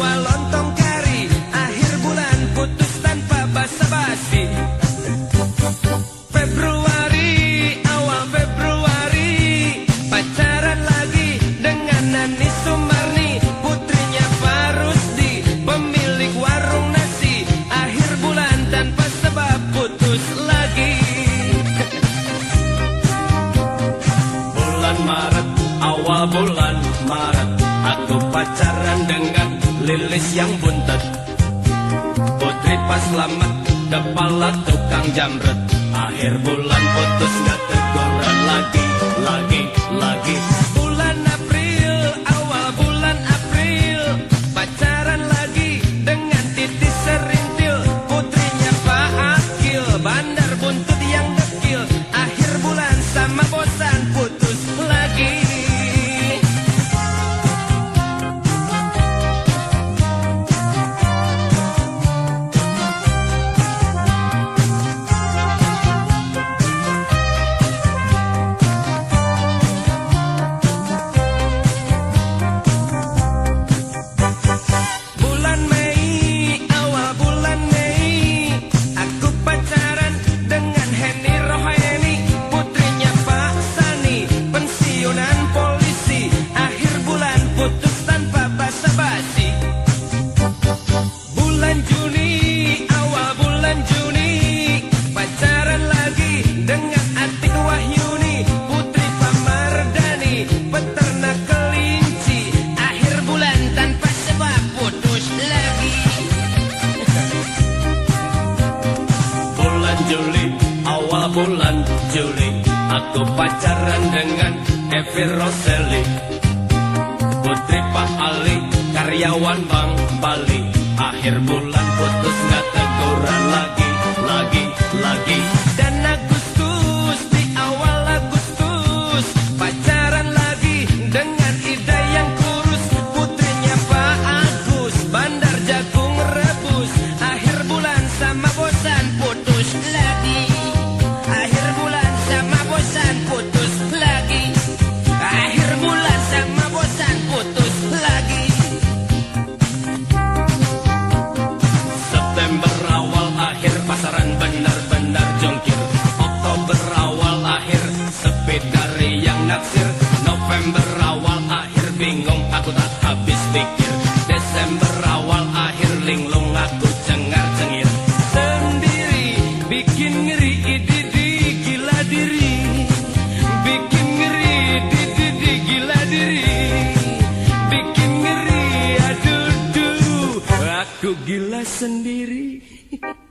tua lontong kari Akhir bulan putus tanpa basa-basi. Februari, awal Februari Pacaran lagi dengan Nani Sumarni. Putrinya baru di pemilik warung nasi. Akhir bulan tanpa sebab putus lagi. Bulan Maret, awal bulan Maret Aku pacaran dengan Lilis yang buntet. Putri pas selamat Kepala tukang jamret. Akhir bulan putus gak teguran lagi Lagi, Juli, awal bulan Juli Aku pacaran dengan Evi Roseli Putri Pak Ali, karyawan Bank Bali Akhir bulan putus bingung aku tak habis pikir. Desember awal akhir linglung aku cengar-cengir Sendiri bikin ngeri ididi gila diri. Bikin ngeri ididi gila diri. Bikin ngeri aduh duh Aku gila sendiri